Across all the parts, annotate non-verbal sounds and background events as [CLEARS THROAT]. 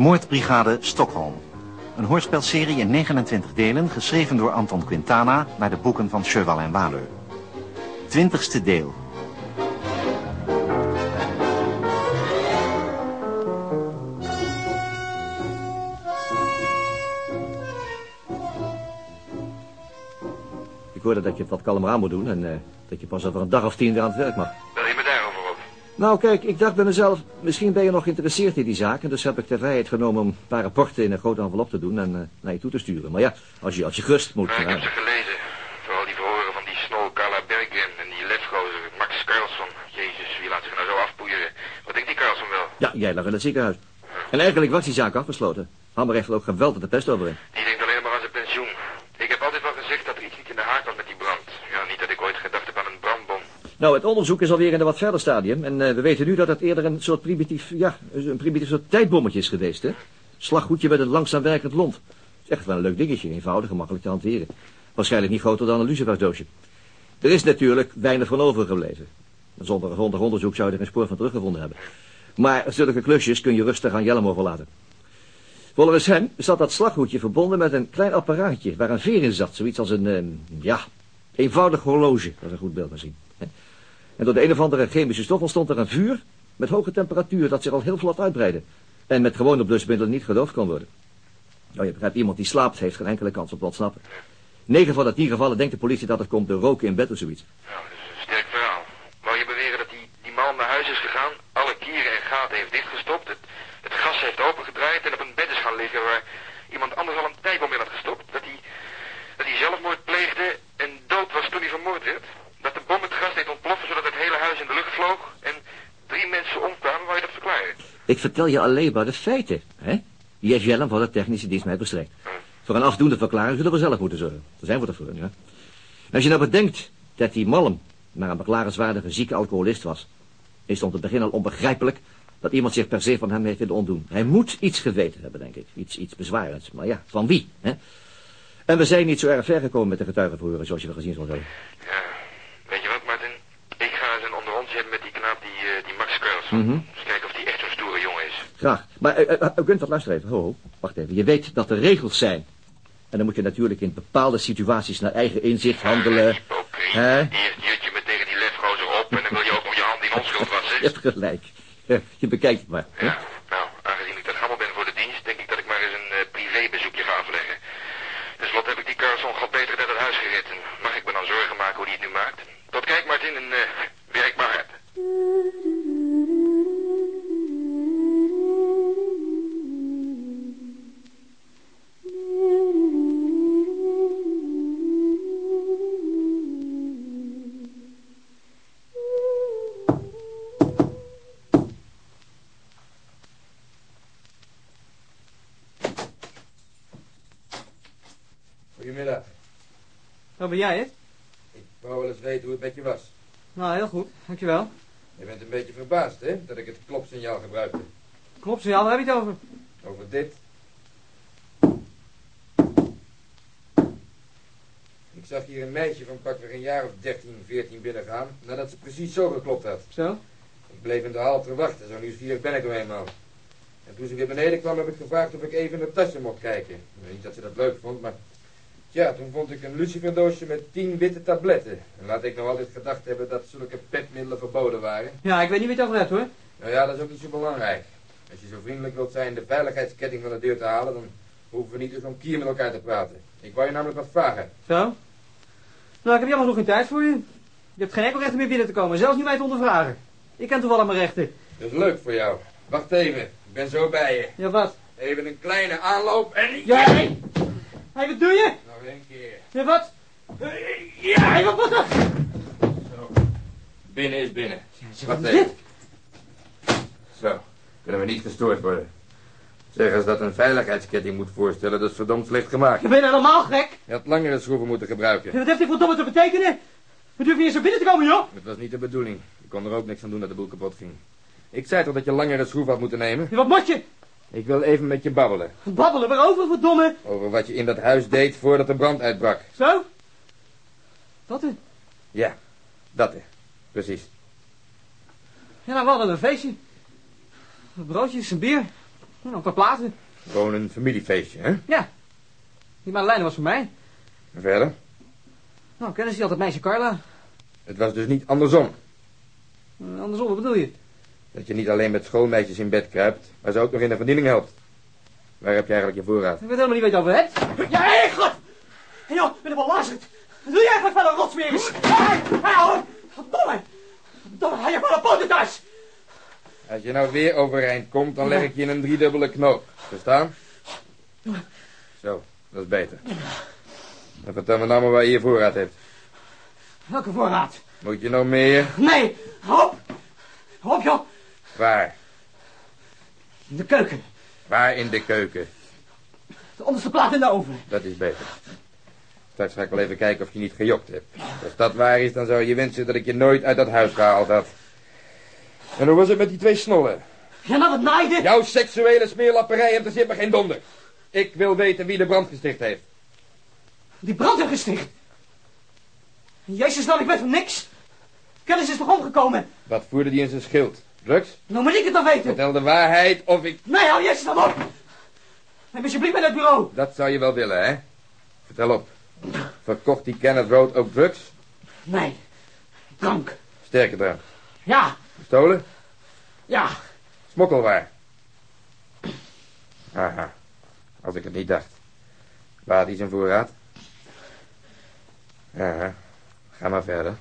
Moordbrigade Stockholm. Een hoorspelserie in 29 delen, geschreven door Anton Quintana... naar de boeken van Cheval en Waleur. Twintigste deel. Ik hoorde dat je het wat kalmer aan moet doen en eh, dat je pas over een dag of tien weer aan het werk mag. Nou, kijk, ik dacht bij mezelf, misschien ben je nog geïnteresseerd in die zaak. En dus heb ik de vrijheid genomen om een paar rapporten in een grote envelop te doen en eh, naar je toe te sturen. Maar ja, als je, als je gerust moet... Nou, ik heb ze gelezen. Vooral die verhoren van die snol Carla Berggren en die lefgozer Max Carlson. Jezus, wie laat zich nou zo afpoeieren? Wat denkt die Carlson wel? ja, jij lag in het ziekenhuis. En eigenlijk was die zaak afgesloten. Hammer heeft er ook geweldig de pest over in. Die denkt alleen maar aan zijn pensioen. Ik heb altijd wel gezegd dat er iets niet in de haak was met die brand. Ja, niet dat ik ooit gedacht heb aan een brandbom. Nou, het onderzoek is alweer in een wat verder stadium. En eh, we weten nu dat het eerder een soort primitief, ja, een primitief soort tijdbommetje is geweest, hè? Slaggoedje met een langzaam werkend lont. is echt wel een leuk dingetje, eenvoudig en makkelijk te hanteren. Waarschijnlijk niet groter dan een lucifersdoosje. Er is natuurlijk weinig van overgebleven. Zonder grondig onderzoek zou je er geen spoor van teruggevonden hebben. Maar zulke klusjes kun je rustig aan Jellem overlaten. Volgens hem zat dat slaghoedje verbonden met een klein apparaatje waar een veer in zat. Zoiets als een, eh, ja, eenvoudig horloge. Dat is een goed beeld misschien. En door de een of andere chemische stof ontstond er een vuur met hoge temperatuur dat zich al heel vlot uitbreidde. En met gewone blusmiddelen niet gedoofd kon worden. Nou, je begrijpt, iemand die slaapt heeft geen enkele kans op ontsnappen. 9 van de 10 gevallen denkt de politie dat het komt door roken in bed of zoiets. Nou, dat is een sterk verhaal. Wou je beweren dat die, die man naar huis is gegaan, alle kieren en gaten heeft dichtgestopt, het, het gas heeft opengedraaid en op een bed is gaan liggen waar iemand anders al een tijdbom in had gestopt? Dat hij, dat hij zelfmoord pleegde en dood was toen hij vermoord werd? Dat de bom het gas deed ontploffen zodat het hele huis in de lucht vloog en drie mensen omkwamen? Wou je dat verklaren? Ik vertel je alleen maar de feiten, hè? Die heeft Jellem van de technische dienst mij bestrekt. Voor een afdoende verklaring zullen we zelf moeten zorgen. Daar zijn we ervoor, ja. Als je nou bedenkt dat die Malm maar een beklagenswaardige zieke alcoholist was... is het om te beginnen al onbegrijpelijk dat iemand zich per se van hem heeft willen ontdoen. Hij moet iets geweten hebben, denk ik. Iets, iets bezwarends. Maar ja, van wie, hè? En we zijn niet zo erg ver gekomen met de getuigenverhoren, zoals je wel gezien zult hebben. Ja, weet je wat Martin? Ik ga eens een onder ons hebben met die knaap, die, eh, die. Mhm. Eens kijken of die echt zo'n stoere jongen is. Graag. Maar, uh, uh, uh, Gunther, luister even. Ho, ho, wacht even. Je weet dat er regels zijn. En dan moet je natuurlijk in bepaalde situaties naar eigen inzicht handelen. Hypocriet. Hè? Eerst jut je me tegen die lefgozer op en dan wil je ook nog je hand in onschuld [LAUGHS] Je wassen. hebt gelijk. Eh, [LAUGHS] Je bekijkt het maar. hè? Ja, ben jij het? Ik wou wel eens weten hoe het met je was. Nou, heel goed. Dankjewel. Je bent een beetje verbaasd, hè, dat ik het klopsignaal gebruikte. Ja, waar heb je het over? Over dit. Ik zag hier een meisje van pakweg een jaar of 13, 14 binnengaan, nadat ze precies zo geklopt had. Zo? Ik bleef in de hal te wachten, zo nieuwsgierig ben ik nou eenmaal. En toen ze weer beneden kwam, heb ik gevraagd of ik even in de tasje mocht kijken. Ik weet niet dat ze dat leuk vond, maar... Ja, toen vond ik een luciferdoosje met 10 witte tabletten. En laat ik nog altijd gedacht hebben dat zulke petmiddelen verboden waren. Ja, ik weet niet wie het over hebt, hoor. Nou ja, dat is ook niet zo belangrijk. Als je zo vriendelijk wilt zijn de veiligheidsketting van de deur te halen, dan hoeven we niet dus om kier met elkaar te praten. Ik wou je namelijk wat vragen. Zo? Nou, ik heb jammer nog geen tijd voor je. Je hebt geen enkel recht om meer binnen te komen, zelfs niet mij te ondervragen. Ik ken toevallig mijn rechten. Dat is leuk voor jou. Wacht even, ik ben zo bij je. Ja, wat? Even een kleine aanloop en... Jij! Hé, wat doe je? Nog één keer. Ja, wat? Ja, hé, wat was dat? Zo. Binnen is binnen. Wacht wat even. dit? Zo, kunnen we niet gestoord worden. Zeg, als dat een veiligheidsketting moet voorstellen, dat is verdomd slecht gemaakt. Je bent helemaal gek. Je had langere schroeven moeten gebruiken. Ja, Wat heeft dit verdomme te betekenen? We durven hier zo binnen te komen, joh. Het was niet de bedoeling. Ik kon er ook niks aan doen dat de boel kapot ging. Ik zei toch dat je langere schroef had moeten nemen? Ja, wat moet je? Ik wil even met je babbelen. Babbelen, waarover, verdomme? Over wat je in dat huis deed voordat de brand uitbrak. Zo? Wat is? Ja, dat is. Precies. Ja, nou, we hadden een feestje. Broodjes, een bier. En een paar platen. Gewoon een familiefeestje, hè? Ja. Die Madeleine was voor mij. En verder? Nou, kennen ze altijd meisje Carla? Het was dus niet andersom. Andersom, wat bedoel je? Dat je niet alleen met schoolmeisjes in bed kruipt, maar ze ook nog in de verdiening helpt. Waar heb je eigenlijk je voorraad? Ik weet helemaal niet wat je over hebt. Ja, hé, god! Hé, joh, ben ik wel lastig. Wat doe jij eigenlijk van een rotsmeris? Hé, hé, hoor! Verdomme! Verdomme, hij heeft wel een potentas! Als je nou weer overeind komt, dan leg ik je in een driedubbele knoop. Verstaan? Zo, dat is beter. Dan vertel me nou maar waar je je voorraad hebt. Welke voorraad? Moet je nog meer? Nee, hop! Hop, joh! Waar? In de keuken. Waar in de keuken? De onderste plaat in de oven. Dat is beter. Straks ga ik wel even kijken of je niet gejokt hebt. Als dat waar is, dan zou je wensen dat ik je nooit uit dat huis gehaald had. En hoe was het met die twee snollen? Ja, nou wat naaide. Jouw seksuele smeerlapperij interesseert me geen donder. Ik wil weten wie de brand gesticht heeft. Die brand heeft gesticht. Jezus, nou, ik weet van niks. Kennis is toch omgekomen? Wat voerde die in zijn schild? Drugs? Nou moet ik het dan weten. Vertel de waarheid of ik... Nee, hou Jezus dan op. Neem alsjeblieft met het bureau. Dat zou je wel willen, hè? Vertel op. Verkocht die Kenneth Road ook drugs? Nee. Drank. Sterke drank. Ja, Gestolen? ja. Smokkelwaar. Aha. Als ik het niet dacht. Waar hij zijn voorraad? Ja, ga maar verder.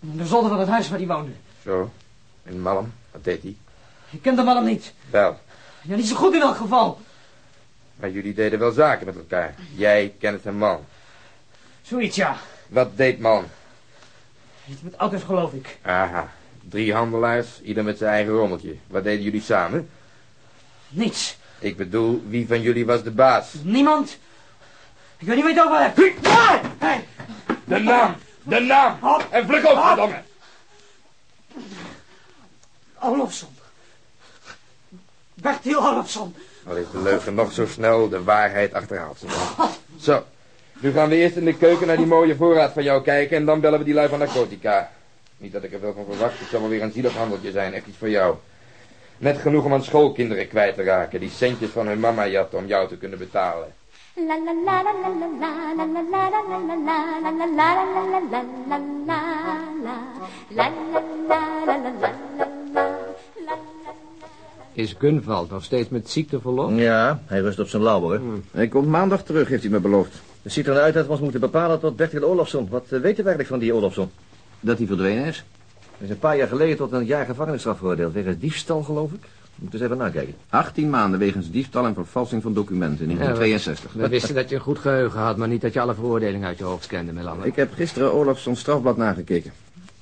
De zolder van het huis waar hij woonde. Zo. In Malm. Wat deed hij? Ik ken de man hem niet. Wel. Ja, niet zo goed in elk geval. Maar jullie deden wel zaken met elkaar. Jij kent een man. Zoiets, ja. Wat deed man? Iets met auto's, geloof ik. Aha. Drie handelaars, ieder met zijn eigen rommeltje. Wat deden jullie samen? Niets. Ik bedoel, wie van jullie was de baas? Niemand. Ik weet niet wat je het over hebt. Hey. De naam! De naam! En vlug op, verdomme! Olofsson. Bertie Olofsson. Al heeft de leugen nog zo snel de waarheid achterhaald. Zo, nu gaan we eerst in de keuken naar die mooie voorraad van jou kijken... en dan bellen we die lui van narcotica. Niet dat ik er veel van verwacht, het zal wel weer een zielig handeltje zijn. Echt iets voor jou. Net genoeg om aan schoolkinderen kwijt te raken... die centjes van hun mama jatten om jou te kunnen betalen. La is Gunvald nog steeds met ziekte verlof? Ja, hij rust op zijn lauwer. Hij komt maandag terug, heeft hij me beloofd. Het ziet er nou uit dat we ons moeten bepalen tot Bertil Olofsson. Wat eh, weten we eigenlijk van die Olofsson? Dat hij verdwenen is? Hij is een paar jaar geleden tot een jaar gevangenisstraf veroordeeld. Wegens diefstal, geloof ik. Moet eens even nakijken. 18 maanden wegens diefstal en vervalsing van documenten in 1962. We wisten dat je een goed geheugen had, maar niet dat je alle veroordelingen uit je hoofd kende, Melander. Ik heb gisteren Olafsons strafblad nagekeken.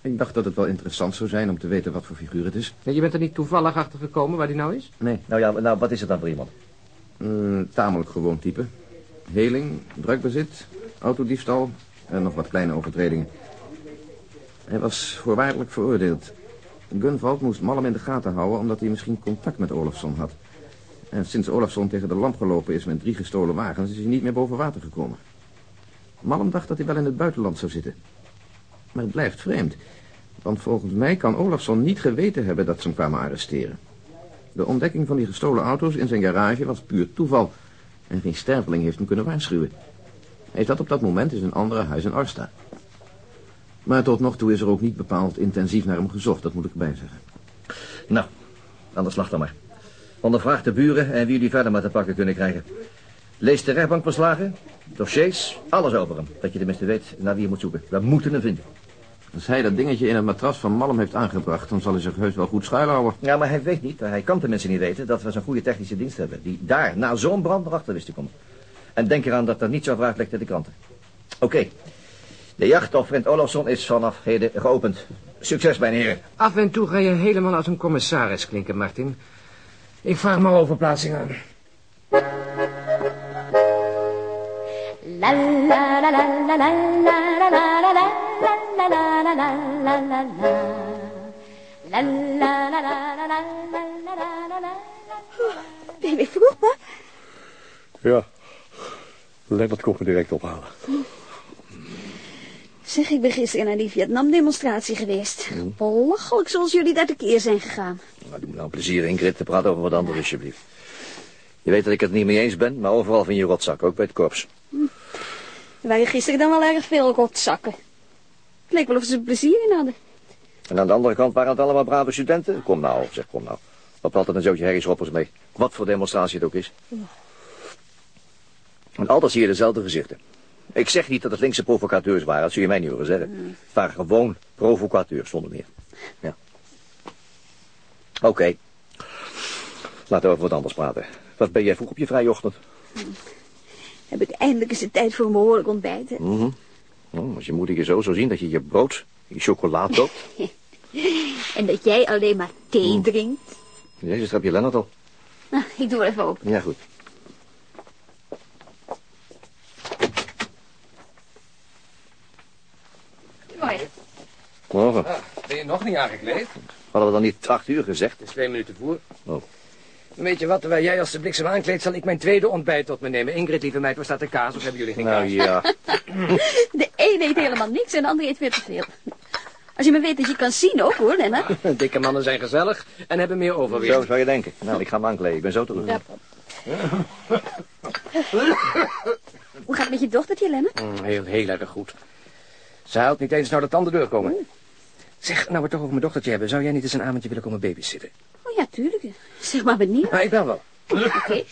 Ik dacht dat het wel interessant zou zijn om te weten wat voor figuur het is. Nee, Je bent er niet toevallig achter gekomen waar die nou is? Nee, Nou ja, nou, wat is het dan voor iemand? een tamelijk gewoon type. Heling, drugbezit, autodiefstal en nog wat kleine overtredingen. Hij was voorwaardelijk veroordeeld. Gunvald moest Malm in de gaten houden omdat hij misschien contact met Olafsson had. En sinds Olafsson tegen de lamp gelopen is met drie gestolen wagens... is hij niet meer boven water gekomen. Malm dacht dat hij wel in het buitenland zou zitten. Maar het blijft vreemd. Want volgens mij kan Olafsson niet geweten hebben dat ze hem kwamen arresteren. De ontdekking van die gestolen auto's in zijn garage was puur toeval. En geen sterveling heeft hem kunnen waarschuwen. Hij zat op dat moment in zijn andere huis in Arsta. Maar tot nog toe is er ook niet bepaald intensief naar hem gezocht, dat moet ik erbij zeggen. Nou, aan de slag dan maar. Ondervraag de buren en wie jullie verder maar te pakken kunnen krijgen. Lees de rechtbankverslagen, dossiers, alles over hem. Dat je tenminste weet naar wie je moet zoeken. We moeten hem vinden. Als hij dat dingetje in het matras van Malm heeft aangebracht, dan zal hij zich heus wel goed schuilhouden. Ja, maar hij weet niet, hij kan tenminste niet weten... dat we zo'n goede technische dienst hebben... die daar, na zo'n brand, erachter wist te komen. En denk eraan dat er niet zo vraag ligt in de kranten. Oké. De jacht op vriend Olofsson is vanaf heden geopend. Succes, mijn heren. Af en toe ga je helemaal als een commissaris klinken, Martin. Ik vraag maar over plaatsing aan. La la la la la la la la la la la la la la la la la la. La la la la la la la la la la la. Ben je weer vroeg, pa? Ja. Lennart komt me direct ophalen. Zeg, ik ben gisteren naar die Vietnam-demonstratie geweest. Belachelijk zoals jullie daar tekeer zijn gegaan. Nou, doe me nou plezier, Ingrid, te praten over wat anders, alsjeblieft. Je weet dat ik het niet mee eens ben, maar overal vind je rotzak, ook bij het korps. Er waren gisteren dan wel erg veel rotzakken. Het leek wel of ze er plezier in hadden. En aan de andere kant waren het allemaal brave studenten. Kom nou, zeg, kom nou. Loopt altijd een zootje herrieschoppers mee. Wat voor demonstratie het ook is. En altijd zie je dezelfde gezichten. Ik zeg niet dat het linkse provocateurs waren, dat zul je mij niet horen zeggen. Het waren gewoon provocateurs, zonder meer. Ja. Oké. Laten we over wat anders praten. Wat ben jij vroeg op je vrije ochtend? Heb ik eindelijk eens de tijd voor een behoorlijk ontbijt. Mhm. Oh, als je moeder je zo zou zien dat je je brood, je chocola koopt. [LAUGHS] En dat jij alleen maar thee drinkt. Jezus, heb je Lennart al? Nou, ik doe er even open. Ja, goed. Mooi. Morgen. Ah, ben je nog niet aangekleed? Hadden we dan niet acht uur gezegd? Het is twee minuten voor. Oh. Weet je wat, terwijl jij als de bliksem aankleedt, zal ik mijn tweede ontbijt tot me nemen. Ingrid, lieve meid, waar staat de kaas? Of hebben jullie geen Nou kaas? ja. [LAUGHS] De een eet helemaal niks en de ander eet veel te veel. Als je maar weet dat je kan zien ook hoor, Lennart. [LAUGHS] Dikke mannen zijn gezellig en hebben meer overwicht. Zo zou je denken. Nou, ik ga me aankleden. Ik ben zo terug. Ja. Hoe gaat het met je dochtertje, Lennart? Mm, heel, heel erg goed. Ze huilt niet eens nou de tanden doorkomen. Zeg, nou we het toch over mijn dochtertje hebben. Zou jij niet eens een avondje willen komen babysitten? Oh ja, tuurlijk. Zeg maar wanneer. Nou, ik bel wel. Oké.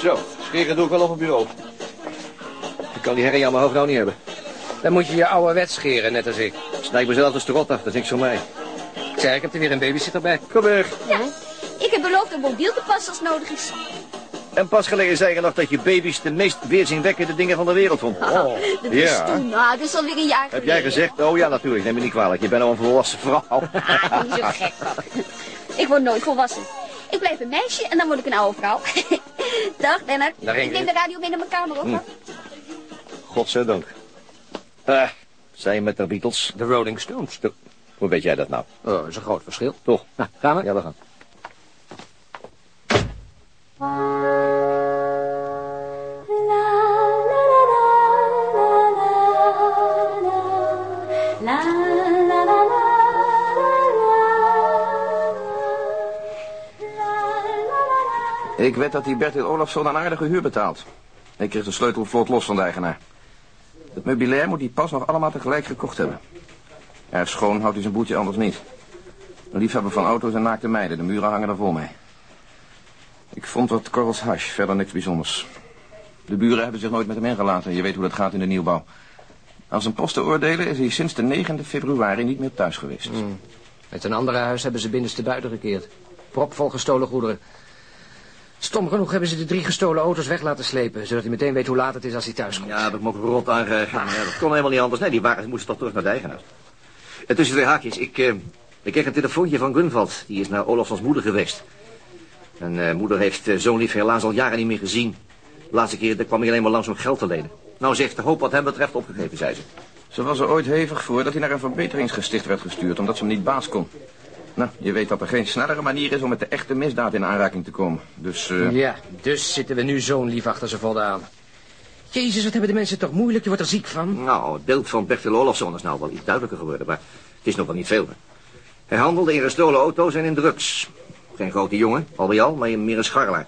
Zo, scheren doe ik wel op het bureau. Ik kan die herrie aan mijn hoofd nou niet hebben. Dan moet je je ouderwet scheren, net als ik. Snijd mezelf de strot af, dat is niks voor mij. Ik zei, ik heb er weer een babysitter bij. Kom weg. Ja, ik heb beloofd een mobiel te passen als nodig is. En pas geleden zei je nog dat je baby's de meest weerzinwekkende dingen van de wereld vond. Oh, dat was ja. toen. Nou, dat is alweer een jaar Heb jij gezegd? Oh ja, natuurlijk. Neem me niet kwalijk. Je bent al een volwassen vrouw. Ah, niet zo gek. Ik word nooit volwassen. Ik blijf een meisje en dan word ik een oude vrouw. [LAUGHS] Dag, Lennart. Dag, ik neem de radio mee naar mijn kamer op. pap. Godzijdank. Eh, zij met de Beatles. De Rolling Stones. Hoe weet jij dat nou? Oh, dat is een groot verschil. Toch? Nou, gaan we? Ja, we gaan. Ik weet dat die Bertil Olafsson een aardige huur betaalt. Ik kreeg de sleutel vlot los van de eigenaar. Het meubilair moet hij pas nog allemaal tegelijk gekocht hebben. Erg schoon houdt hij zijn boeltje anders niet. Een liefhebber van auto's en naakte meiden. De muren hangen er vol mee. Ik vond wat korrels hash, verder niks bijzonders. De buren hebben zich nooit met hem ingelaten. Je weet hoe dat gaat in de nieuwbouw. Als een post te oordelen is hij sinds de 9e februari niet meer thuis geweest. Met een andere huis hebben ze binnenste buiten gekeerd. Propvol gestolen goederen. Stom genoeg hebben ze de drie gestolen auto's weg laten slepen... zodat hij meteen weet hoe laat het is als hij thuis komt. Ja, dat heb ik me ook rot aangegeven. Ja, dat kon helemaal niet anders. Nee, die wagens moesten toch terug naar de eigenaar. En tussen twee haakjes, ik, eh, ik kreeg een telefoontje van Gunvald. Die is naar Olafsons moeder geweest. En eh, moeder heeft eh, zo'n lief helaas al jaren niet meer gezien. De laatste keer daar kwam hij alleen maar langs om geld te lenen. Nou zegt de hoop wat hem betreft opgegeven, zei ze. Ze was er ooit hevig voor dat hij naar een verbeteringsgesticht werd gestuurd... omdat ze hem niet baas kon. Nou, je weet dat er geen snellere manier is om met de echte misdaad in aanraking te komen. Dus, eh, Ja, dus zitten we nu zo'n lief achter ze voldaan. Jezus, wat hebben de mensen toch moeilijk? Je wordt er ziek van. Nou, het beeld van Bertil Olafsson is nou wel iets duidelijker geworden, maar het is nog wel niet veel. Hij handelde in gestolen auto's en in drugs. Geen grote jongen, al bij al, maar meer een scharrelaar.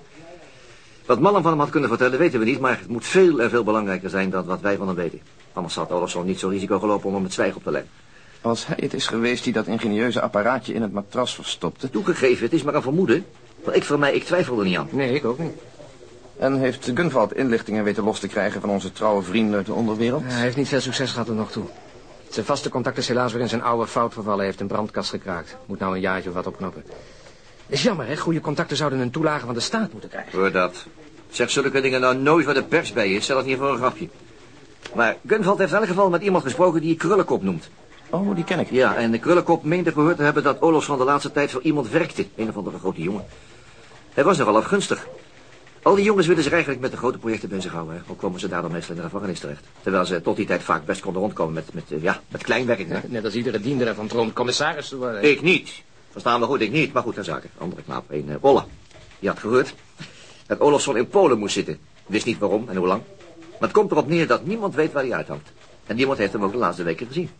Wat mannen van hem had kunnen vertellen, weten we niet, maar het moet veel en veel belangrijker zijn dan wat wij van hem weten. Anders had Olafsson niet zo risico gelopen om hem het zwijgen op te leggen. Als hij het is geweest die dat ingenieuze apparaatje in het matras verstopte... Toegegeven, het is maar een vermoeden. Maar ik voor mij, ik twijfel er niet aan. Nee, ik ook niet. En heeft Gunvald inlichtingen weten los te krijgen van onze trouwe vrienden uit de onderwereld? Hij heeft niet veel succes gehad tot nog toe. Zijn vaste contact is helaas weer in zijn oude fout vervallen. Hij heeft een brandkast gekraakt. Moet nou een jaartje of wat opknappen. Is jammer, hè? Goede contacten zouden een toelage van de staat moeten krijgen. Hoor dat. Zeg zulke dingen nou nooit waar de pers bij is, zelfs niet voor een grapje. Maar Gunvald heeft in elk geval met iemand gesproken die je Krullenkop noemt. Oh, die ken ik. Ja, en de Krullenkop meende gehoord te hebben dat Olofs van de laatste tijd voor iemand werkte. Een of andere grote jongen. Hij was nogal afgunstig. Al die jongens willen zich eigenlijk met de grote projecten bezighouden. Ook komen ze daardoor meestal in de gevangenis terecht. Terwijl ze tot die tijd vaak best konden rondkomen met, met, eh, ja, met klein werk. Hè. Net als iedere diender ervan droomt commissaris te worden. Ik niet. Verstaan we goed, ik niet. Maar goed, ter zake. Andere knaap, een uh, Olle. Die had gehoord dat Olofsson in Polen moest zitten. Wist niet waarom en hoe lang. Maar het komt erop neer dat niemand weet waar hij uithangt. En niemand heeft hem ook de laatste weken gezien.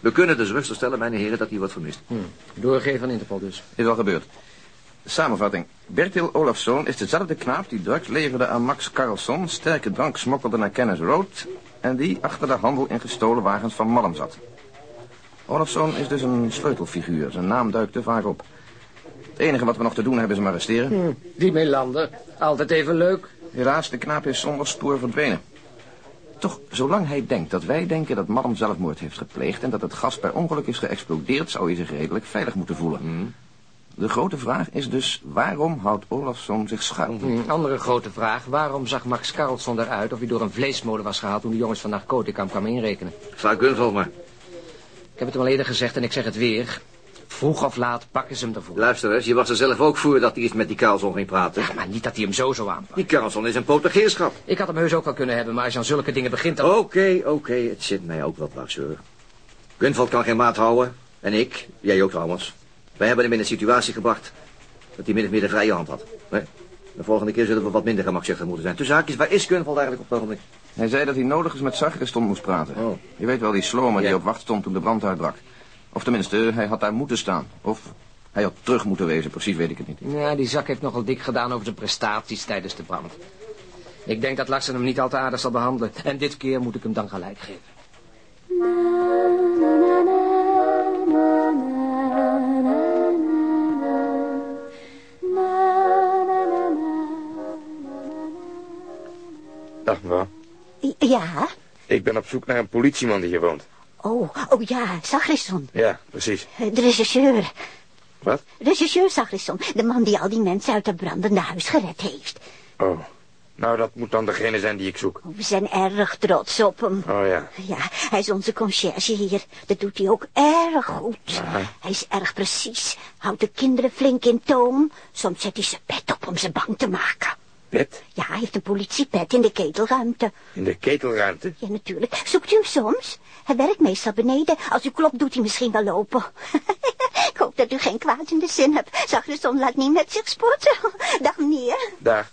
We kunnen dus rustig stellen, mijn heren, dat hij wordt vermist. Hm. Doorgeven aan Interpol dus. Is al gebeurd. Samenvatting. Bertil Olafsson is dezelfde knaap die drugs leverde aan Max Carlson, sterke drank smokkelde naar Kennis Road en die achter de handel in gestolen wagens van Malm zat. Olafsson is dus een sleutelfiguur. Zijn naam duikt te vaak op. Het enige wat we nog te doen hebben is hem arresteren. Hm. Die Melander, altijd even leuk. Helaas, de knaap is zonder spoor verdwenen. Toch, zolang hij denkt dat wij denken dat Malm zelfmoord heeft gepleegd... en dat het gas per ongeluk is geëxplodeerd... zou hij zich redelijk veilig moeten voelen. Hm. De grote vraag is dus, waarom houdt Olafsson zich schuil? Hm, andere grote vraag, waarom zag Max Carlson eruit... of hij door een vleesmolen was gehaald toen de jongens van narcotica hem kwamen inrekenen? Vraag Gunvald maar. Ik heb het hem al eerder gezegd en ik zeg het weer. Vroeg of laat pakken ze hem ervoor. Luister eens, je was er zelf ook voor dat hij eens met die Carlson ging praten. Ja, maar niet dat hij hem zo zo aanpakt. Die Carlson is een potergeerschap. Ik had hem heus ook wel kunnen hebben, maar als je aan zulke dingen begint dan... Oké, oké, het zit mij ook wat dwars, hoor. Gunvald kan geen maat houden. En ik, jij ook trouwens. Wij hebben hem in een situatie gebracht dat hij min of meer de vrije hand had. Nee? De volgende keer zullen we wat minder gemakzuchtig moeten zijn. Tussen haakjes, waar is Gunvald eigenlijk op het ogenblik? Hij zei dat hij nodig is met Sargestond moest praten. Oh. Je weet wel, die slomer Ja. die op wacht stond toen de brand uitbrak. Of tenminste, hij had daar moeten staan. Of hij had terug moeten wezen, precies weet ik het niet. Ja, die zak heeft nogal dik gedaan over zijn prestaties tijdens de brand. Ik denk dat Larsen hem niet al te aardig zal behandelen. En dit keer moet ik hem dan gelijk geven. Dag mevrouw. Ja? Ik ben op zoek naar een politieman die hier woont. Oh, oh ja, Zagrisson. Ja, precies. Eh, De regisseur. Wat? Regisseur Zagrisson. De man die al die mensen uit het brandende huis gered heeft. Oh. Nou, dat moet dan degene zijn die ik zoek. We zijn erg trots op hem. Oh ja. Ja, hij is onze conciërge hier. Dat doet hij ook erg goed. Hij is erg precies. Houdt de kinderen flink in toom. Soms zet hij zijn pet op om ze bang te maken. Pet? Ja, hij heeft een politiepet in de ketelruimte. In de ketelruimte? Ja, natuurlijk. Zoekt u hem soms? Hij werkt meestal beneden. Als u klopt, doet hij misschien wel lopen. [LAUGHS] Ik hoop dat u geen kwaad in de zin hebt. Zag de zon laat niet met zich spotten. [LAUGHS] Dag, meneer. Daar.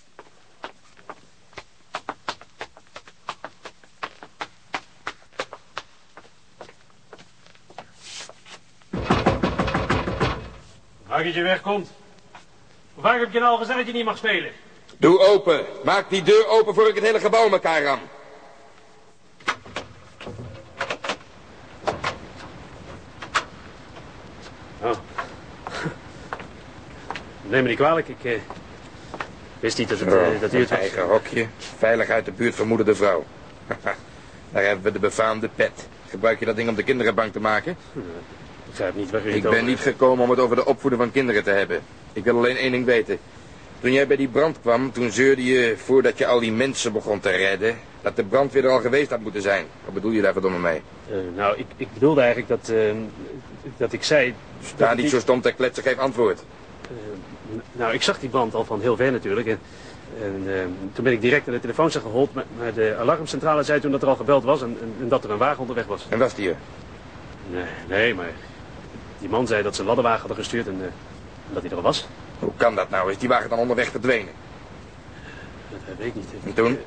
Maak dat je wegkomt. Hoe vaak heb je nou al gezegd dat je niet mag spelen? Doe open. Maak die deur open voor ik het hele gebouw in elkaar ram. Oh. Neem me niet kwalijk, ik eh, wist niet dat, het, eh, dat u het was. Eigen hokje. Veilig uit de buurt vermoedende vrouw. [LAUGHS] Daar hebben we de befaamde pet. Gebruik je dat ding om de kinderen bang te maken? Ik begrijp niet waar u Ik ben over niet gekomen om het over de opvoeden van kinderen te hebben. Ik wil alleen één ding weten. Toen jij bij die brand kwam, toen zeurde je voordat je al die mensen begon te redden... dat de brandweer er al geweest had moeten zijn. Wat bedoel je daar verdomme mee? Eh, nou, ik, ik bedoelde eigenlijk dat, eh, dat ik zei... Sta niet zo stom te kletsen, geef antwoord. Eh, nou, ik zag die brand al van heel ver natuurlijk. En, en toen ben ik direct naar de telefoon gehold. Maar, maar de alarmcentrale zei toen dat er al gebeld was en, en, en dat er een wagen onderweg was. En was die er? Nee, nee, maar die man zei dat ze een ladderwagen hadden gestuurd en, en dat hij er al was. Hoe kan dat nou? Is die wagen dan onderweg verdwenen? Dat eh, weet ik niet. En toen?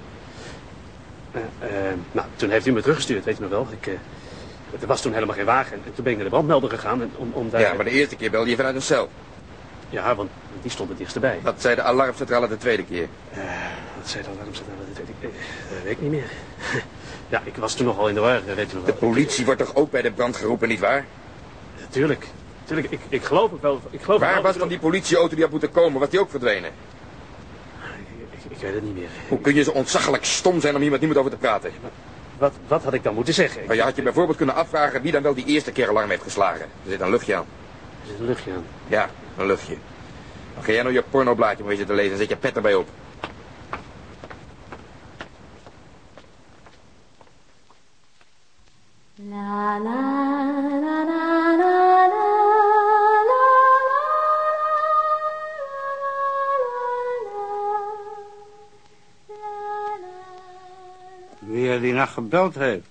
Eh, eh, nou, toen heeft u me teruggestuurd, weet je nog wel. Ik, er was toen helemaal geen wagen. En, en toen ben ik naar de brandmelder gegaan en, om, om daar... Ja, maar de eerste keer belde je vanuit een cel. Ja, want die stond het dichtst bij. Dat zei de alarmcentrale de tweede keer. Wat zei de alarmcentrale? Dat weet ik, eh, dat weet ik niet meer. [LAUGHS] ja, ik was toen nogal in de war, weet je nog De wel. politie wordt toch ook bij de brand geroepen, nietwaar? Tuurlijk. Tuurlijk, ik, ik geloof het wel. Ik geloof het Waar wel. was dan die politieauto die had moeten komen? Was die ook verdwenen? Ik, ik weet het niet meer. Hoe kun je zo ontzaglijk stom zijn om hier met niemand over te praten? Wat, wat had ik dan moeten zeggen? Maar je had je bijvoorbeeld kunnen afvragen wie dan wel die eerste keer alarm heeft geslagen. Er zit een luchtje aan. Er zit een luchtje aan. Ja, een luchtje. Dan ga jij nou je pornoblaadje maar eens te lezen en zet je pet erbij op. La la Die nacht gebeld heeft?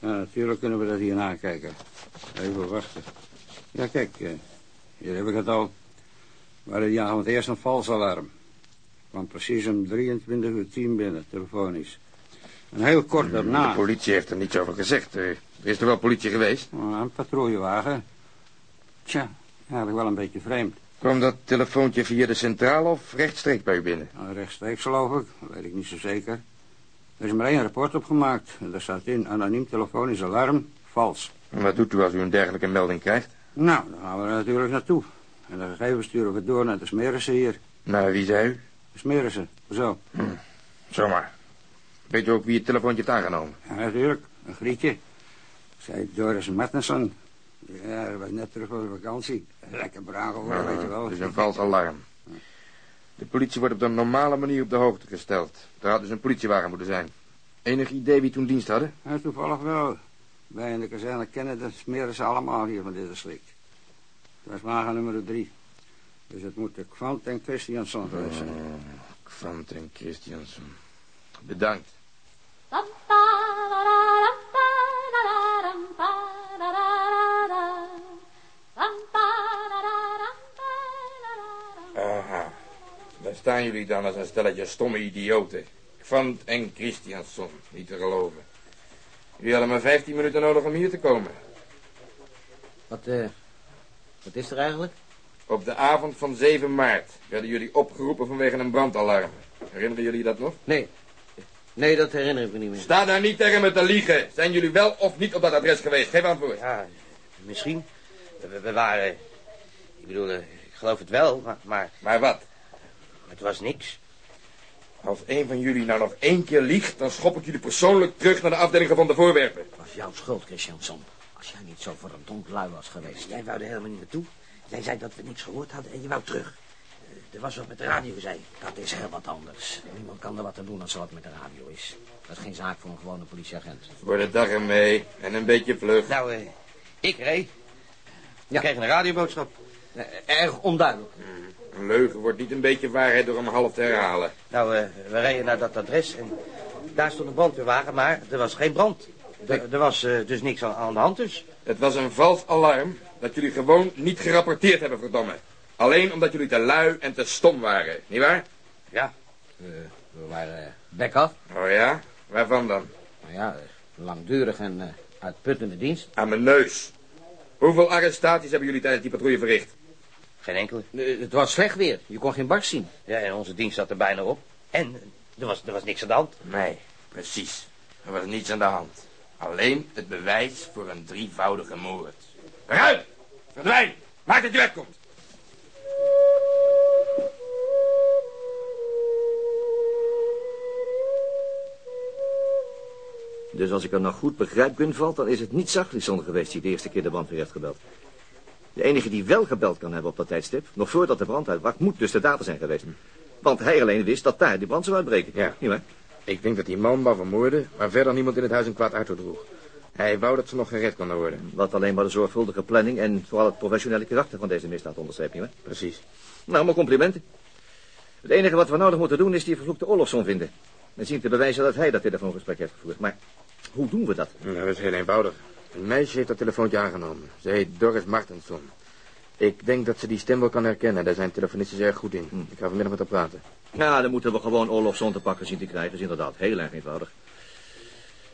Nou, natuurlijk kunnen we dat hier nakijken. Even wachten. Ja, kijk, eh, hier heb ik het al. We hadden die avond eerst een vals alarm. kwam precies om 23 uur 10 binnen, telefonisch. En heel kort De daarna... politie heeft er niets over gezegd. Er is er wel politie geweest. Een patrouillewagen. Tja, eigenlijk wel een beetje vreemd. Kwam dat telefoontje via de centrale of rechtstreeks bij u binnen? Nou, Rechtstreeks geloof ik, dat weet ik niet zo zeker. Er is maar één rapport opgemaakt. Daar staat in, anoniem telefonisch alarm, vals. En wat doet u als u een dergelijke melding krijgt? Nou, dan gaan we er natuurlijk naartoe. En de gegevens sturen we door naar de Smerissen hier. Nou, wie zei u? De Smerissen, zo. Zomaar. Weet u ook wie het telefoontje heeft aangenomen? Ja, natuurlijk, een grietje. Zei Doris Martensen. Ja, was net terug van vakantie. Lekker braaf geworden, weet je wel. Het is een vals alarm. De politie wordt op de normale manier op de hoogte gesteld. Er had dus een politiewagen moeten zijn. Enig idee wie toen dienst hadden? Ja, toevallig wel. Wij in de kazerne kennen de Smerissen allemaal hier van dit district. Het was wagen nummer drie. Dus het moet de Kwant en Christiansson geweest zijn. Kvant en Christiansen. Bedankt. Staan jullie dan als een stelletje stomme idioten. Kvant en Christiansson, niet te geloven. Jullie hadden maar 15 minuten nodig om hier te komen. Wat, eh, wat is er eigenlijk? Op de avond van 7 maart werden jullie opgeroepen vanwege een brandalarm. Herinneren jullie dat nog? Nee. Nee, dat herinner ik me niet meer. Sta daar niet tegen me te liegen. Zijn jullie wel of niet op dat adres geweest? Geef antwoord. Ja, misschien. We, we waren... Ik bedoel, eh, ik geloof het wel, maar, maar... Maar wat? Het was niks. Als een van jullie nou nog één keer liegt, dan schop ik jullie persoonlijk terug naar de afdeling gevonden voorwerpen. Het was jouw schuld, Christianson. Als jij niet zo verdomd lui was geweest. Jij wou er helemaal niet naartoe. Jij zei dat we niks gehoord hadden en je wou terug. Eh, Er was wat met de radio zei. Dat is heel wat anders. Niemand kan er wat aan doen als er wat met de radio is. Dat is geen zaak voor een gewone politieagent. Voor de dag ermee. En een beetje vlug. Nou, eh, ik reed. Ik kreeg een radioboodschap. Eh, erg onduidelijk. Een leugen wordt niet een beetje waarheid door hem half te herhalen. Nou, eh, we reden naar dat adres en daar stond een brandweerwagen, maar er was geen brand. Er, er was eh, dus niks aan, aan de hand dus. Het was een vals alarm dat jullie gewoon niet gerapporteerd hebben, verdomme. Alleen omdat jullie te lui en te stom waren, nietwaar? Ja. we waren uh, back af. Oh ja? Waarvan dan? Nou ja, eh, langdurig en eh, uitputtende dienst. Aan mijn neus. Hoeveel arrestaties hebben jullie tijdens die patrouille verricht? Geen enkele. het was slecht weer. Je kon geen barst zien. Ja, en onze dienst zat er bijna op. En eh, er was, er was niks aan de hand. Nee, precies. Er was niets aan de hand. Alleen het bewijs voor een drievoudige moord. Eruit! Verdwijn! Maak dat je wegkomt! Dus als ik er nog goed begrijp, Gunvald, dan is het niet Zachrisson geweest die de eerste keer de brand weer heeft gebeld. De enige die wel gebeld kan hebben op dat tijdstip, nog voordat de brand uitbrak, moet dus de dader zijn geweest. Want hij alleen wist dat daar die brand zou uitbreken. Ja. Niet waar? Ik denk dat die man wou vermoorden, maar verder niemand in het huis een kwaad droeg. Hij wou dat ze nog gered konden worden. Wat alleen maar de zorgvuldige planning en vooral het professionele karakter van deze misdaad onderstreept, niet waar? Precies. Nou, maar complimenten. Het enige wat we nou nog moeten doen is die vervloekte Olofsson vinden. En zien te bewijzen dat hij dat telefoongesprek heeft gevoerd. Maar hoe doen we dat? Nou, dat is heel eenvoudig. Een meisje heeft dat telefoontje aangenomen. Ze heet Doris Martensson. Ik denk dat ze die stem wel kan herkennen. Daar zijn telefonisten erg goed in. Ik ga vanmiddag met haar praten. Ja, dan moeten we gewoon Olofsson te pakken zien te krijgen. is inderdaad heel erg eenvoudig.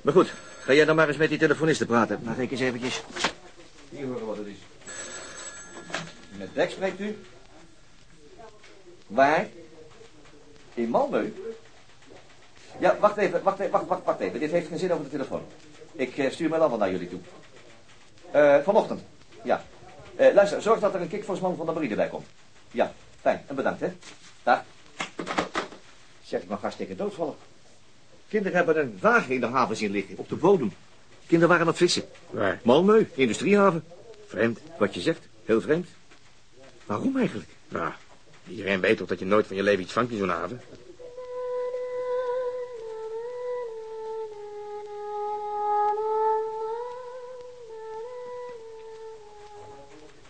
Maar goed, ga jij dan maar eens met die telefonisten praten. Nou, kijk eens eventjes. Hier horen wat het is. Met Beck spreekt u? Waar? In Malmö? Ja, wacht even, wacht even, wacht, wacht, wacht even. Dit heeft geen zin over de telefoon. Ik eh, stuur mijn wel naar jullie toe. Eh, vanochtend, ja. Eh, luister, zorg dat er een kickforceman van de marine bij komt. Ja, fijn. En bedankt, hè. Dag. Zeg, ik mag hartstikke doodvallen. Kinderen hebben een wagen in de haven zien liggen, op de bodem. Kinderen waren aan het vissen. Waar? Malmö, industriehaven. Vreemd. Wat je zegt, heel vreemd. Waarom eigenlijk? Nou, iedereen weet toch dat je nooit van je leven iets vangt in zo'n haven?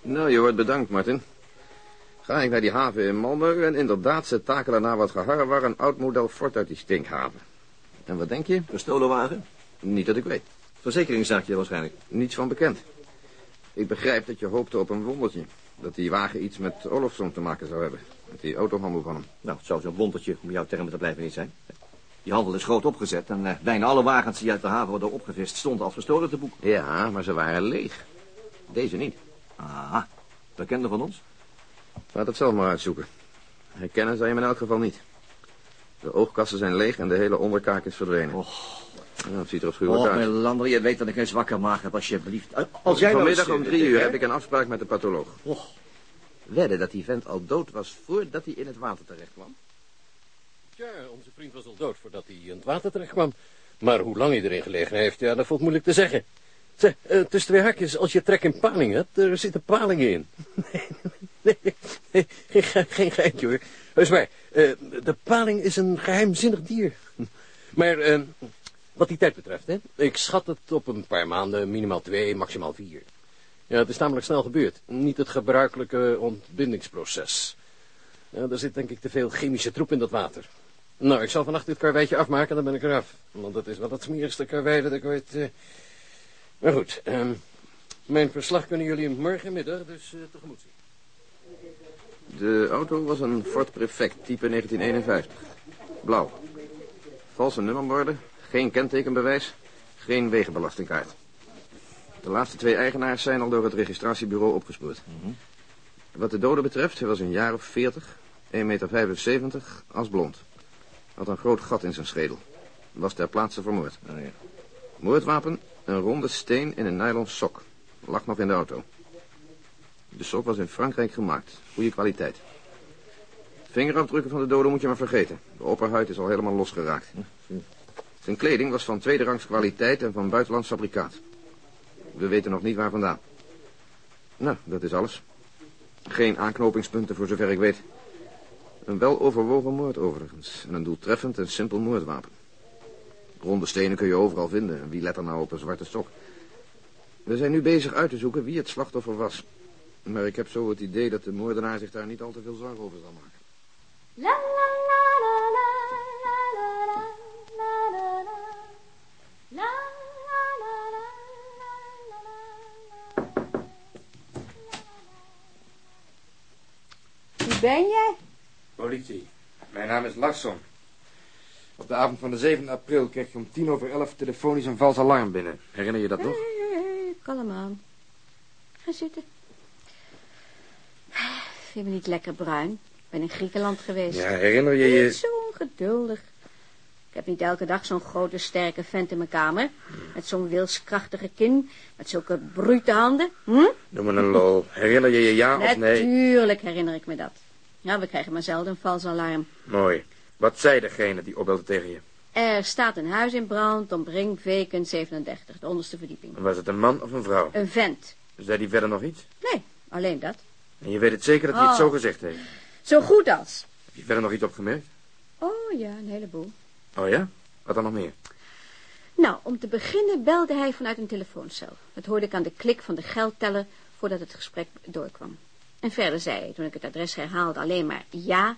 Nou, je wordt bedankt, Martin. Ga ik naar die haven in Malmö en inderdaad, ze takelen naar wat geharrewar een oud model Ford uit die stinkhaven. En wat denk je? Gestolen wagen? Niet dat ik weet. Verzekeringszaakje waarschijnlijk. Niets van bekend. Ik begrijp dat je hoopte op een wondertje. Dat die wagen iets met Olofsson te maken zou hebben. Met die autohandel van hem. Nou, het zou zo'n wondertje om jouw termen te blijven niet zijn. Die handel is groot opgezet en eh, bijna alle wagens die uit de haven worden opgevist stonden als gestolen te boek. Ja, maar ze waren leeg. Deze niet. Ah, bekende van ons? Laat het zelf maar uitzoeken. Herkennen zij hem in elk geval niet. De oogkassen zijn leeg en de hele onderkaak is verdwenen. Och. Ja, het ziet er afschuwelijk Oh, uit. mijn lander, je weet dat ik een zwakke maag heb, alsjeblieft. Eh, Als jij nou Vanmiddag eens, om eh, drie eh, uur heb ik een afspraak met de patholoog. Och. Wedden dat die vent al dood was voordat hij in het water terecht kwam. Ja, onze vriend was al dood voordat hij in het water terecht kwam. Maar hoe lang hij erin gelegen heeft, ja, dat valt moeilijk te zeggen. Zeg, eh, tussen twee hakjes, als je trek in paling hebt, er zitten palingen in. Nee, [LAUGHS] nee, nee, geen, ge- geen geintje hoor. Heus waar, eh, de paling is een geheimzinnig dier. Maar eh, wat die tijd betreft, hè, ik schat het op een paar maanden, minimaal twee, maximaal vier. Ja, het is namelijk snel gebeurd. Niet het gebruikelijke ontbindingsproces. Ja, er zit denk ik te veel chemische troep in dat water. Nou, ik zal vannacht dit karweitje afmaken, dan ben ik eraf. Want dat is wel het smerigste karwei dat ik ooit... Maar goed, ehm, mijn verslag kunnen jullie morgenmiddag dus eh, tegemoet zien. De auto was een Ford Prefect, type 1951. Blauw. Valse nummerborden, geen kentekenbewijs, geen wegenbelastingkaart. De laatste twee eigenaars zijn al door het registratiebureau opgespoord. Wat de dode betreft, hij was een jaar of 40, 1,75 meter, als blond. Had een groot gat in zijn schedel. Was ter plaatse vermoord. Moordwapen, een ronde steen in een nylon sok. Lag nog in de auto. De sok was in Frankrijk gemaakt. Goede kwaliteit. Vingerafdrukken van de dode moet je maar vergeten. De opperhuid is al helemaal losgeraakt. Zijn kleding was van tweederangs kwaliteit en van buitenlands fabrikaat. We weten nog niet waar vandaan. Nou, dat is alles. Geen aanknopingspunten voor zover ik weet. Een wel overwogen moord overigens. En een doeltreffend en simpel moordwapen. Ronde stenen kun je overal vinden. Wie let er nou op een zwarte stok? We zijn nu bezig uit te zoeken wie het slachtoffer was. Maar ik heb zo het idee dat de moordenaar zich daar niet al te veel zorgen over zal maken. La, la, la, la, la. Wie ben jij? Politie. Mijn naam is Larsson. Op de avond van de 7 april kreeg je om tien over elf telefonisch een vals alarm binnen. Herinner je dat nog? Hé, hé, kalm aan. Ga zitten. Vind je me niet lekker bruin? Ik ben in Griekenland geweest. Ja, herinner je je... Zo ongeduldig. Ik heb niet elke dag zo'n grote, sterke vent in mijn kamer. Met zo'n wilskrachtige kin. Met zulke brute handen. Hm? Noem me een lol. Herinner je je ja of nee? Natuurlijk herinner ik me dat. Ja, we krijgen maar zelden een vals alarm. Mooi. Wat zei degene die opbelde tegen je? Er staat een huis in brand op Ringveken 37, de onderste verdieping. Was het een man of een vrouw? Een vent. Zei die verder nog iets? Nee, alleen dat. En je weet het zeker dat hij het Oh. zo gezegd heeft? Zo goed als. Heb je verder nog iets opgemerkt? Oh ja, een heleboel. Oh ja? Wat dan nog meer? Nou, om te beginnen belde hij vanuit een telefooncel. Dat hoorde ik aan de klik van de geldteller voordat het gesprek doorkwam. En verder zei hij, toen ik het adres herhaalde, alleen maar ja,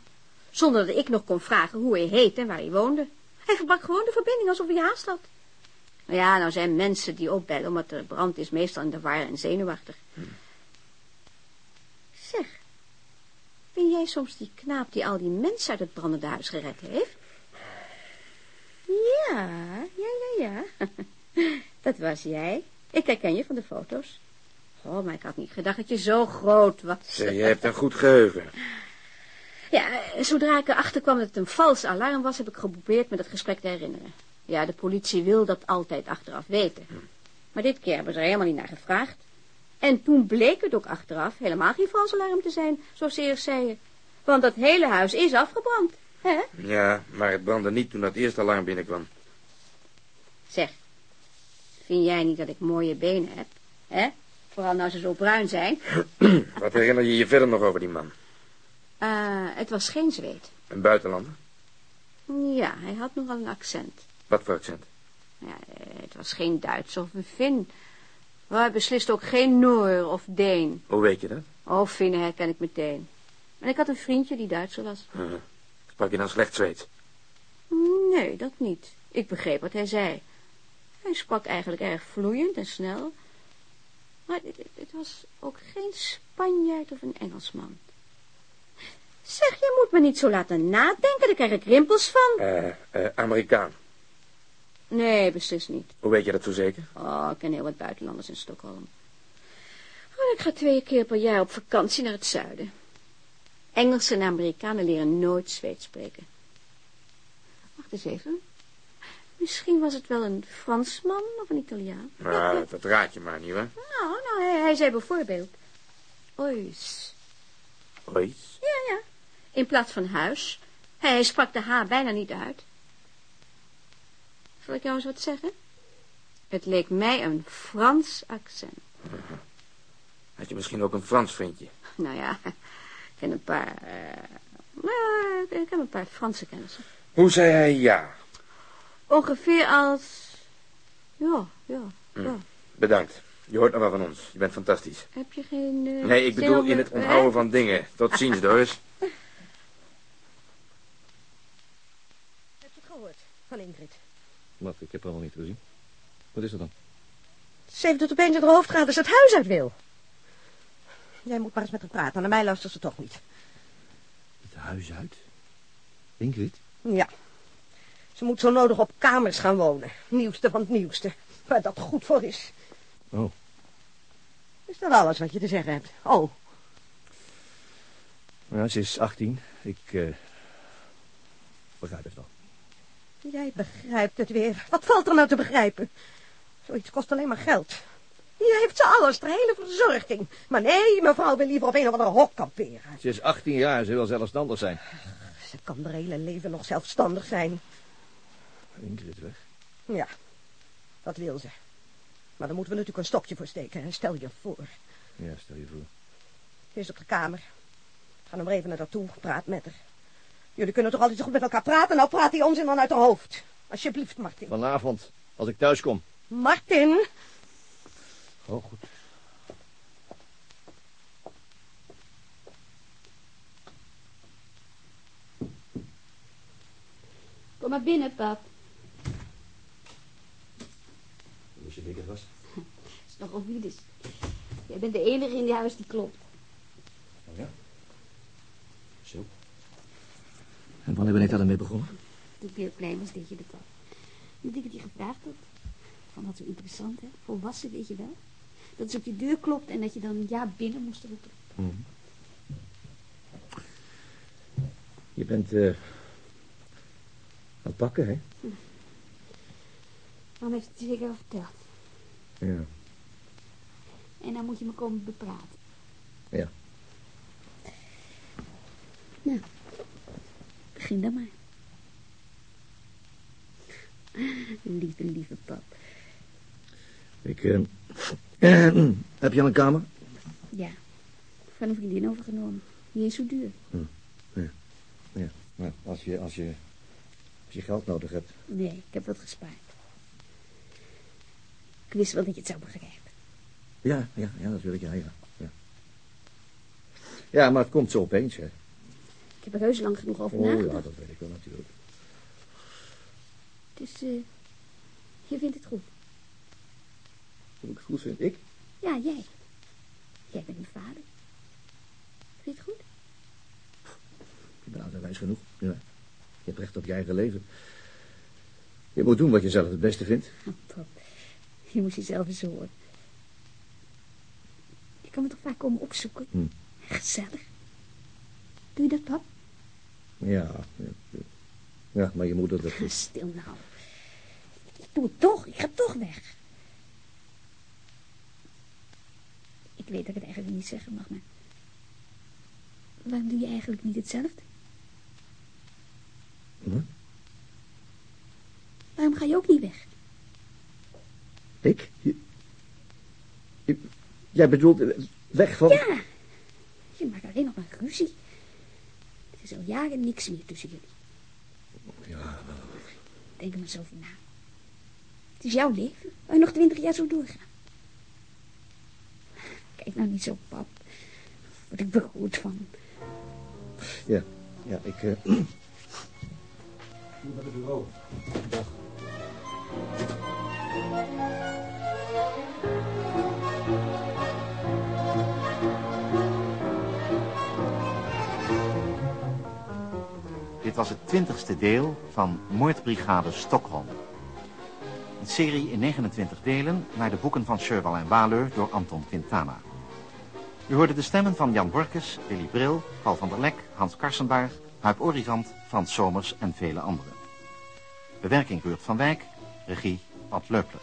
zonder dat ik nog kon vragen hoe hij heet en waar hij woonde. Hij verbrak gewoon de verbinding alsof hij haast had. Ja, nou zijn mensen die opbellen omdat er brand is meestal in de war en zenuwachtig. Zeg, ben jij soms die knaap die al die mensen uit het brandende huis gered heeft? Ja, ja, ja, ja. [LAUGHS] Dat was jij. Ik herken je van de foto's. Oh, maar ik had niet gedacht dat je zo groot was. Zeg, je hebt een goed geheugen. Ja, zodra ik erachter kwam dat het een vals alarm was, heb ik geprobeerd me dat gesprek te herinneren. Ja, de politie wil dat altijd achteraf weten. Maar dit keer hebben ze er helemaal niet naar gevraagd. En toen bleek het ook achteraf helemaal geen vals alarm te zijn, zoals ze eerst zeiden. Want dat hele huis is afgebrand, hè? Ja, maar het brandde niet toen dat eerste alarm binnenkwam. Zeg, vind jij niet dat ik mooie benen heb, hè? Vooral nou ze zo bruin zijn. [CLEARS THROAT] Wat herinner je je verder nog over die man? Eh, het was geen zweet. Een buitenlander? Ja, hij had nogal een accent. Wat voor accent? Ja, eh, het was geen Duits of een Fin. Maar hij beslist ook geen Noor of Deen. Hoe weet je dat? Oh, Finnen herken ik meteen. En ik had een vriendje die Duitser was. Uh, sprak je dan slecht Zweeds? Nee, dat niet. Ik begreep wat hij zei. Hij sprak eigenlijk erg vloeiend en snel. Maar het- het was ook geen Spanjaard of een Engelsman. Zeg, je moet me niet zo laten nadenken, daar krijg ik rimpels van. Eh, eh, Amerikaan. Nee, beslist niet. Hoe weet je dat zo zeker? Oh, ik ken heel wat buitenlanders in Stockholm. Oh, ik ga twee keer per jaar op vakantie naar het zuiden. Engelsen en Amerikanen leren nooit Zweeds spreken. Wacht eens even. Misschien was het wel een Fransman of een Italiaan. Nou, dat raad je maar niet, hè? Nou, nou hij, hij zei bijvoorbeeld... Ois. Ois? Ja, ja. In plaats van huis. Hij, sprak de H bijna niet uit. Zal ik jou eens wat zeggen? Het leek mij een Frans accent. Had je misschien ook een Frans vriendje? Nou ja, ik ken een paar... eh, nou, ik heb een paar Franse kennissen. Hoe zei hij ja? Ongeveer als... Ja, ja, Hm. ja. Bedankt. Je hoort nog wel van ons. Je bent fantastisch. Heb je geen... eh, Nee, ik bedoel in het onthouden van dingen. Tot ziens, Doris. [LAUGHS] Heb je het gehoord van Ingrid? Wat, ik heb haar nog niet gezien. Wat is er dan? Ze heeft het opeens in haar hoofd gehad dat ze het huis uit wil. Jij moet maar eens met haar praten, naar mij luistert ze toch niet. Het huis uit? Ingrid? Ja. Ze moet zo nodig op kamers gaan wonen. Nieuwste van het nieuwste. Waar dat goed voor is. Oh. Is dat alles wat je te zeggen hebt? Oh, Ja, ze is 18. Ik, eh begrijp het wel. Jij begrijpt het weer. Wat valt er nou te begrijpen? Zoiets kost alleen maar geld. Hier heeft ze alles, de hele verzorging. Maar nee, mevrouw wil liever op een of andere hok kamperen. Ze is 18 jaar, ze wil zelfstandig zijn. Ze kan haar hele leven nog zelfstandig zijn. Ingrid weg. Ja, dat wil ze. Maar dan moeten we natuurlijk een stokje voor steken. hè. Stel je voor. Ja, stel je voor. Ze is op de kamer. Ga nog maar even naar haar toe. Praat met haar. Jullie kunnen toch altijd zo goed met elkaar praten? Nou praat die onzin dan uit haar hoofd. Alsjeblieft, Martin. Vanavond, als ik thuis kom. Martin! Oh, goed. Kom maar binnen, pap. Wist je [LAUGHS] wie het was? is nogal Wiedes. Jij bent de enige in die huis die klopt. Oh ja? Zo. En wanneer ben ik daar dan mee begonnen? Toen ik heel klein was, deed je dat al. Dat ik het je gevraagd had. Van wat zo interessant, hè? Volwassen, weet je wel. Dat ze op je deur klopt en dat je dan ja binnen moest roepen. Mhm. Je bent eh aan het pakken, hè? Dan heeft het je zeker al verteld. Ja. En dan moet je me komen bepraten. Ja. Nou, begin dan maar. [LAUGHS] Lieve, lieve pap. Ik, eh, [CLEARS THROAT] heb je al een kamer? Ja, van een vriendin overgenomen. Niet eens zo duur. Ja. Nou, als je, als je, als je geld nodig hebt. Nee, ik heb wat gespaard. Ik wist wel dat je het zou begrijpen. Ja, ja, ja, natuurlijk, ja, ja. Ja, ja maar het komt zo opeens, hè. Ik heb er heus lang genoeg over Oh ja, nagedacht. dat weet ik wel natuurlijk. Dus, eh, je vindt het goed? Hoe ik het goed vind, ik? Ja, jij. Jij bent mijn vader. Vind je het goed? Je bent oud en wijs genoeg. Ja. Je hebt recht op je eigen leven. Je moet doen wat je zelf het beste vindt. [LAUGHS] Oh, pap, je moest jezelf eens horen. Je kan me toch vaak komen opzoeken? Hm. Gezellig. Doe je dat, pap? Ja, ja, maar je moeder dat... Stil nou. Ik doe het toch. Ik ga toch weg. Ik weet dat ik het eigenlijk niet zeggen mag, maar... Waarom doe je eigenlijk niet hetzelfde? Hm? Waarom ga je ook niet weg? Ik? Je- je- jij bedoelt eh, weg van... Ja. Je maakt alleen nog maar ruzie. Er is al jaren niks meer tussen jullie. Ja, Denk er maar eens over na. Het is jouw leven. Waar je nog twintig jaar zo doorgaan. Kijk nou niet zo, pap. Word ik beroerd van. ja, ja, ik... eh, [CLEARS THROAT] moet naar het bureau. Dag. Dit was het twintigste deel van Moordbrigade Stockholm. Een serie in 29 delen naar de boeken van Sherwal en Waleur door Anton Quintana. U hoorde de stemmen van Jan Borkes, Willy Bril, Paul van der Lek, Hans Karsenbaar, Huip Orivant, Frans Somers en vele anderen. Bewerking Ruurt van Wijk, regie Pat Leupler.